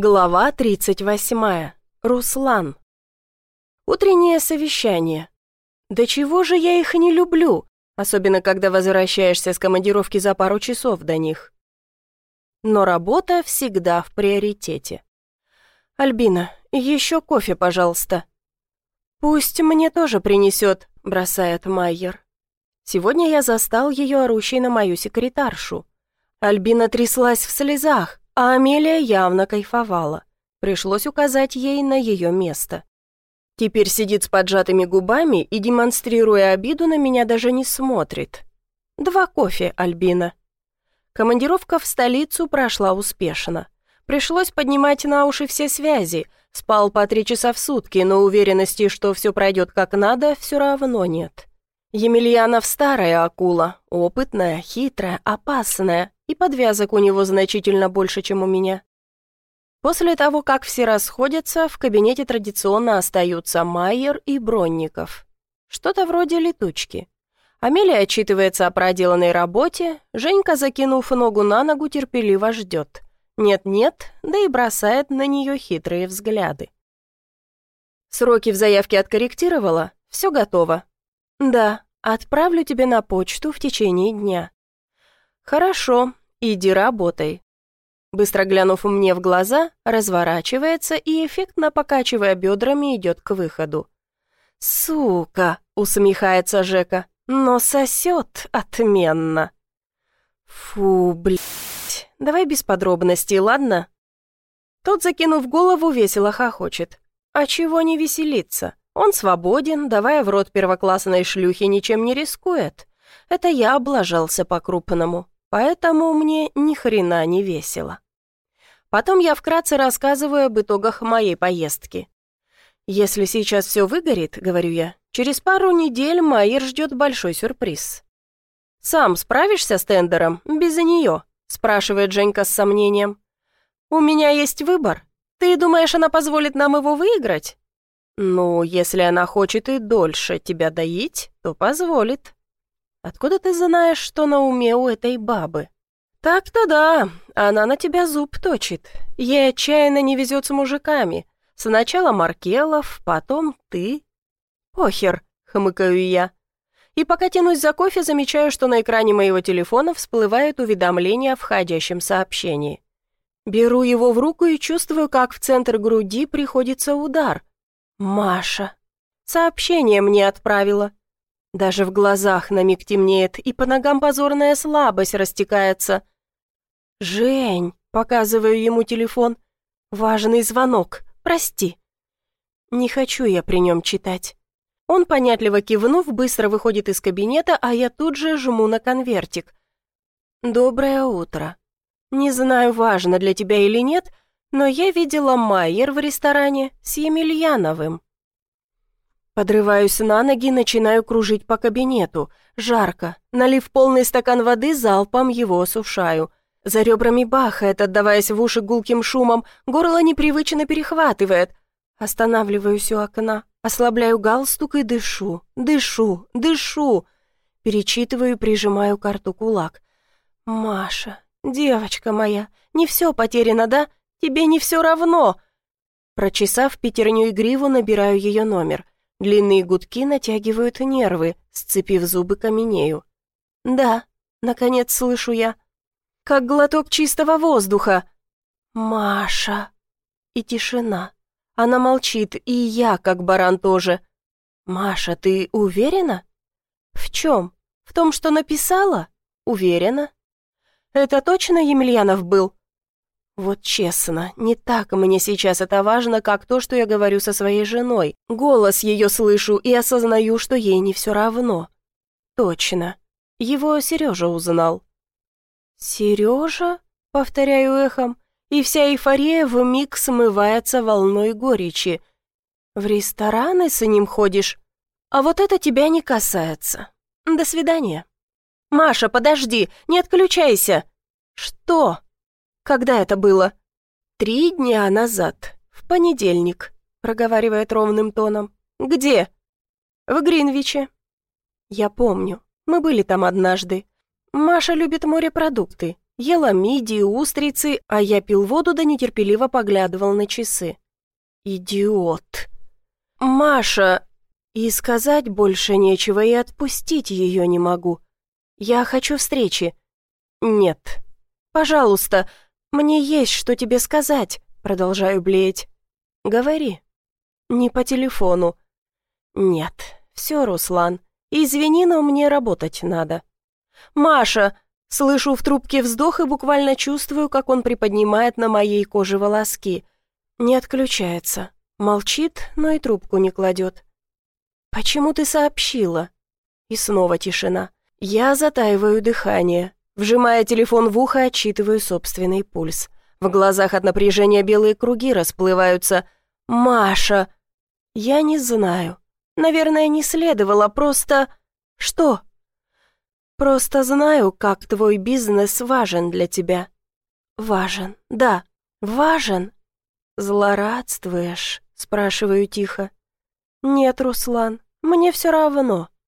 Глава 38. Руслан. Утреннее совещание. Да чего же я их не люблю, особенно когда возвращаешься с командировки за пару часов до них. Но работа всегда в приоритете. «Альбина, еще кофе, пожалуйста». «Пусть мне тоже принесет», — бросает Майер. Сегодня я застал ее орущей на мою секретаршу. Альбина тряслась в слезах, а Амелия явно кайфовала. Пришлось указать ей на ее место. Теперь сидит с поджатыми губами и, демонстрируя обиду, на меня даже не смотрит. Два кофе, Альбина. Командировка в столицу прошла успешно. Пришлось поднимать на уши все связи. Спал по три часа в сутки, но уверенности, что все пройдет как надо, все равно нет. Емельянов старая акула, опытная, хитрая, опасная, и подвязок у него значительно больше, чем у меня. После того, как все расходятся, в кабинете традиционно остаются Майер и Бронников. Что-то вроде летучки. Амелия отчитывается о проделанной работе, Женька, закинув ногу на ногу, терпеливо ждет. Нет-нет, да и бросает на нее хитрые взгляды. Сроки в заявке откорректировала, все готово, «Да, отправлю тебе на почту в течение дня». «Хорошо, иди работай». Быстро глянув мне в глаза, разворачивается и, эффектно покачивая бедрами, идет к выходу. «Сука!» — усмехается Жека. «Но сосет отменно!» «Фу, блядь! Давай без подробностей, ладно?» Тот, закинув голову, весело хохочет. «А чего не веселиться? Он свободен, давая в рот первоклассной шлюхи, ничем не рискует. Это я облажался по-крупному, поэтому мне ни хрена не весело. Потом я вкратце рассказываю об итогах моей поездки. «Если сейчас все выгорит, — говорю я, — через пару недель Майер ждет большой сюрприз». «Сам справишься с тендером без нее?» — спрашивает Женька с сомнением. «У меня есть выбор. Ты думаешь, она позволит нам его выиграть?» «Ну, если она хочет и дольше тебя доить, то позволит». «Откуда ты знаешь, что на уме у этой бабы?» «Так-то да, она на тебя зуб точит. Ей отчаянно не везет с мужиками. Сначала Маркелов, потом ты». «Похер», — хмыкаю я. И пока тянусь за кофе, замечаю, что на экране моего телефона всплывает уведомление о входящем сообщении. Беру его в руку и чувствую, как в центр груди приходится удар. Маша. Сообщение мне отправила. Даже в глазах на миг темнеет, и по ногам позорная слабость растекается. «Жень», — показываю ему телефон, — «важный звонок, прости». Не хочу я при нем читать. Он, понятливо кивнув, быстро выходит из кабинета, а я тут же жму на конвертик. «Доброе утро. Не знаю, важно для тебя или нет, — но я видела Майер в ресторане с Емельяновым. Подрываюсь на ноги, начинаю кружить по кабинету. Жарко. Налив полный стакан воды, залпом его осушаю. За ребрами бахает, отдаваясь в уши гулким шумом, горло непривычно перехватывает. Останавливаюсь у окна, ослабляю галстук и дышу, дышу, дышу. Перечитываю прижимаю карту кулак. «Маша, девочка моя, не все потеряно, да? Тебе не все равно!» Прочесав пятерню и гриву, набираю ее номер. Длинные гудки натягивают нервы, сцепив зубы каменею. «Да», — наконец слышу я. «Как глоток чистого воздуха!» «Маша!» И тишина. Она молчит, и я, как баран, тоже. «Маша, ты уверена?» «В чем? В том, что написала?» «Уверена». «Это точно Емельянов был?» Вот честно, не так мне сейчас это важно, как то, что я говорю со своей женой. Голос ее слышу и осознаю, что ей не все равно. Точно. Его Сережа узнал. «Сережа?» — повторяю эхом, и вся эйфория вмиг смывается волной горечи. «В рестораны с ним ходишь? А вот это тебя не касается. До свидания». «Маша, подожди, не отключайся!» «Что?» Когда это было?» «Три дня назад, в понедельник», — проговаривает ровным тоном. «Где?» «В Гринвиче». «Я помню. Мы были там однажды. Маша любит морепродукты. Ела мидии, устрицы, а я пил воду да нетерпеливо поглядывал на часы. Идиот. Маша. И сказать больше нечего, и отпустить ее не могу. Я хочу встречи. Нет. Пожалуйста, мне есть что тебе сказать. Продолжаю блеять. Говори. Не по телефону. Нет. Все, Руслан. Извини, но мне работать надо. Маша. Слышу в трубке вздох и буквально чувствую, как он приподнимает на моей коже волоски. Не отключается. Молчит, но и трубку не кладет. «Почему ты сообщила?» И снова тишина. Я затаиваю дыхание. Вжимая телефон в ухо, отчитываю собственный пульс. В глазах от напряжения белые круги расплываются. «Маша!» «Я не знаю. Наверное, не следовало, просто...» «Что?» «Просто знаю, как твой бизнес важен для тебя». «Важен, да, важен». «Злорадствуешь?» — спрашиваю тихо. «Нет, Руслан, мне все равно.